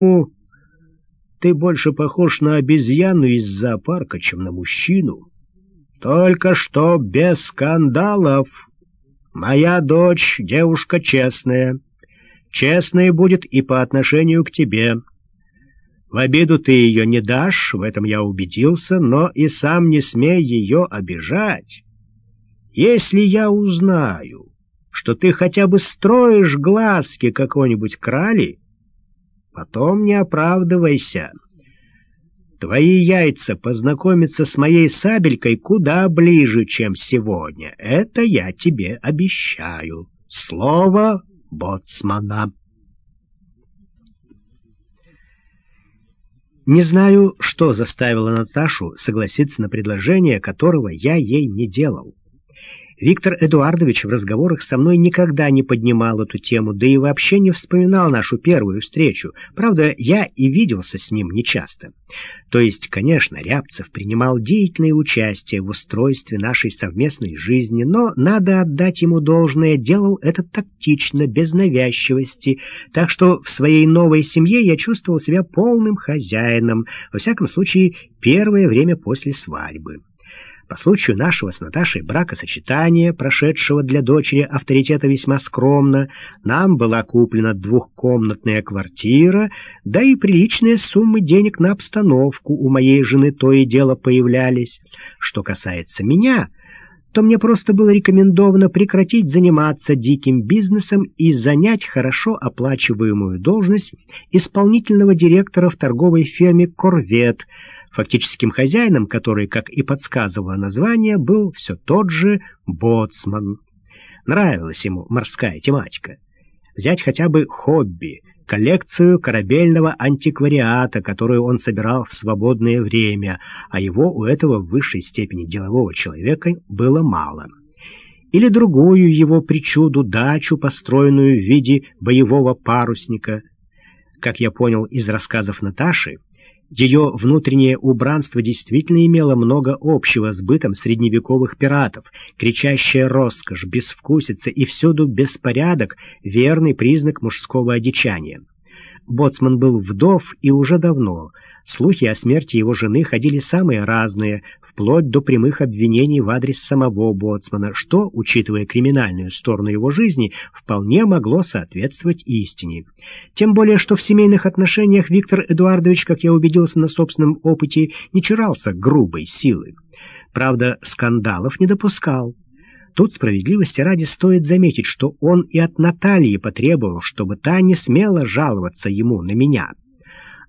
«О, ты больше похож на обезьяну из зоопарка, чем на мужчину. Только что без скандалов. Моя дочь — девушка честная. Честная будет и по отношению к тебе». В обиду ты ее не дашь, в этом я убедился, но и сам не смей ее обижать. Если я узнаю, что ты хотя бы строишь глазки какой-нибудь крали, потом не оправдывайся. Твои яйца познакомиться с моей сабелькой куда ближе, чем сегодня. Это я тебе обещаю. Слово боцмана. Не знаю, что заставило Наташу согласиться на предложение, которого я ей не делал. Виктор Эдуардович в разговорах со мной никогда не поднимал эту тему, да и вообще не вспоминал нашу первую встречу. Правда, я и виделся с ним нечасто. То есть, конечно, Рябцев принимал деятельное участие в устройстве нашей совместной жизни, но, надо отдать ему должное, делал это тактично, без навязчивости, так что в своей новой семье я чувствовал себя полным хозяином, во всяком случае, первое время после свадьбы. По случаю нашего с Наташей бракосочетания, прошедшего для дочери авторитета весьма скромно, нам была куплена двухкомнатная квартира, да и приличные суммы денег на обстановку у моей жены то и дело появлялись. Что касается меня, то мне просто было рекомендовано прекратить заниматься диким бизнесом и занять хорошо оплачиваемую должность исполнительного директора в торговой фирме «Корвет», фактическим хозяином который, как и подсказывало название, был все тот же боцман. Нравилась ему морская тематика. Взять хотя бы хобби, коллекцию корабельного антиквариата, которую он собирал в свободное время, а его у этого в высшей степени делового человека было мало. Или другую его причуду, дачу, построенную в виде боевого парусника. Как я понял из рассказов Наташи, ее внутреннее убранство действительно имело много общего с бытом средневековых пиратов. Кричащая роскошь, безвкусица и всюду беспорядок — верный признак мужского одичания. Боцман был вдов и уже давно. Слухи о смерти его жены ходили самые разные, вплоть до прямых обвинений в адрес самого Боцмана, что, учитывая криминальную сторону его жизни, вполне могло соответствовать истине. Тем более, что в семейных отношениях Виктор Эдуардович, как я убедился на собственном опыте, не чурался грубой силы. Правда, скандалов не допускал. Тут справедливости ради стоит заметить, что он и от Натальи потребовал, чтобы та не смела жаловаться ему на меня.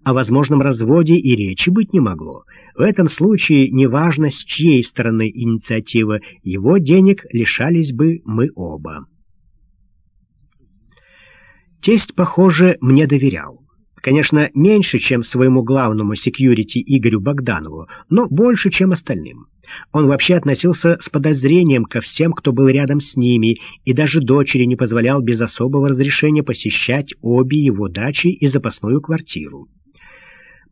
О возможном разводе и речи быть не могло. В этом случае, неважно с чьей стороны инициатива, его денег лишались бы мы оба. Тесть, похоже, мне доверял. Конечно, меньше, чем своему главному секьюрити Игорю Богданову, но больше, чем остальным. Он вообще относился с подозрением ко всем, кто был рядом с ними, и даже дочери не позволял без особого разрешения посещать обе его дачи и запасную квартиру.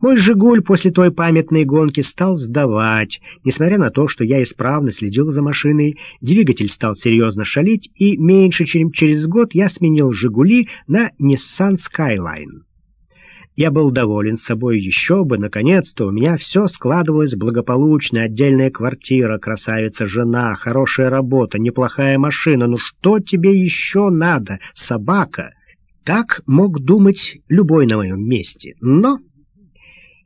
Мой «Жигуль» после той памятной гонки стал сдавать. Несмотря на то, что я исправно следил за машиной, двигатель стал серьезно шалить, и меньше чем через год я сменил «Жигули» на Nissan Skyline. Я был доволен собой еще бы, наконец-то у меня все складывалось благополучно, отдельная квартира, красавица-жена, хорошая работа, неплохая машина. Ну что тебе еще надо, собака? Так мог думать любой на моем месте, но...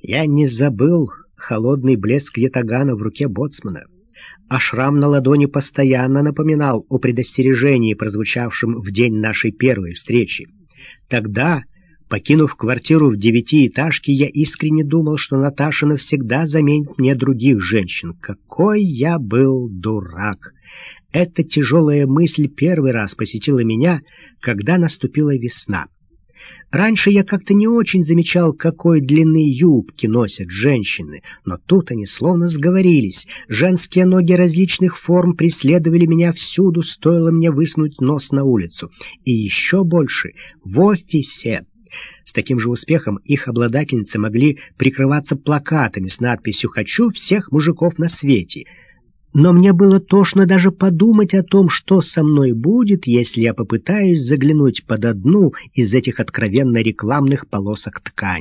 Я не забыл холодный блеск ятагана в руке боцмана, а шрам на ладони постоянно напоминал о предостережении, прозвучавшем в день нашей первой встречи. Тогда, покинув квартиру в девятиэтажке, я искренне думал, что Наташа навсегда заменит мне других женщин. Какой я был дурак! Эта тяжелая мысль первый раз посетила меня, когда наступила весна. Раньше я как-то не очень замечал, какой длины юбки носят женщины, но тут они словно сговорились. Женские ноги различных форм преследовали меня всюду, стоило мне высунуть нос на улицу. И еще больше — в офисе. С таким же успехом их обладательницы могли прикрываться плакатами с надписью «Хочу всех мужиков на свете». Но мне было тошно даже подумать о том, что со мной будет, если я попытаюсь заглянуть под одну из этих откровенно рекламных полосок ткани.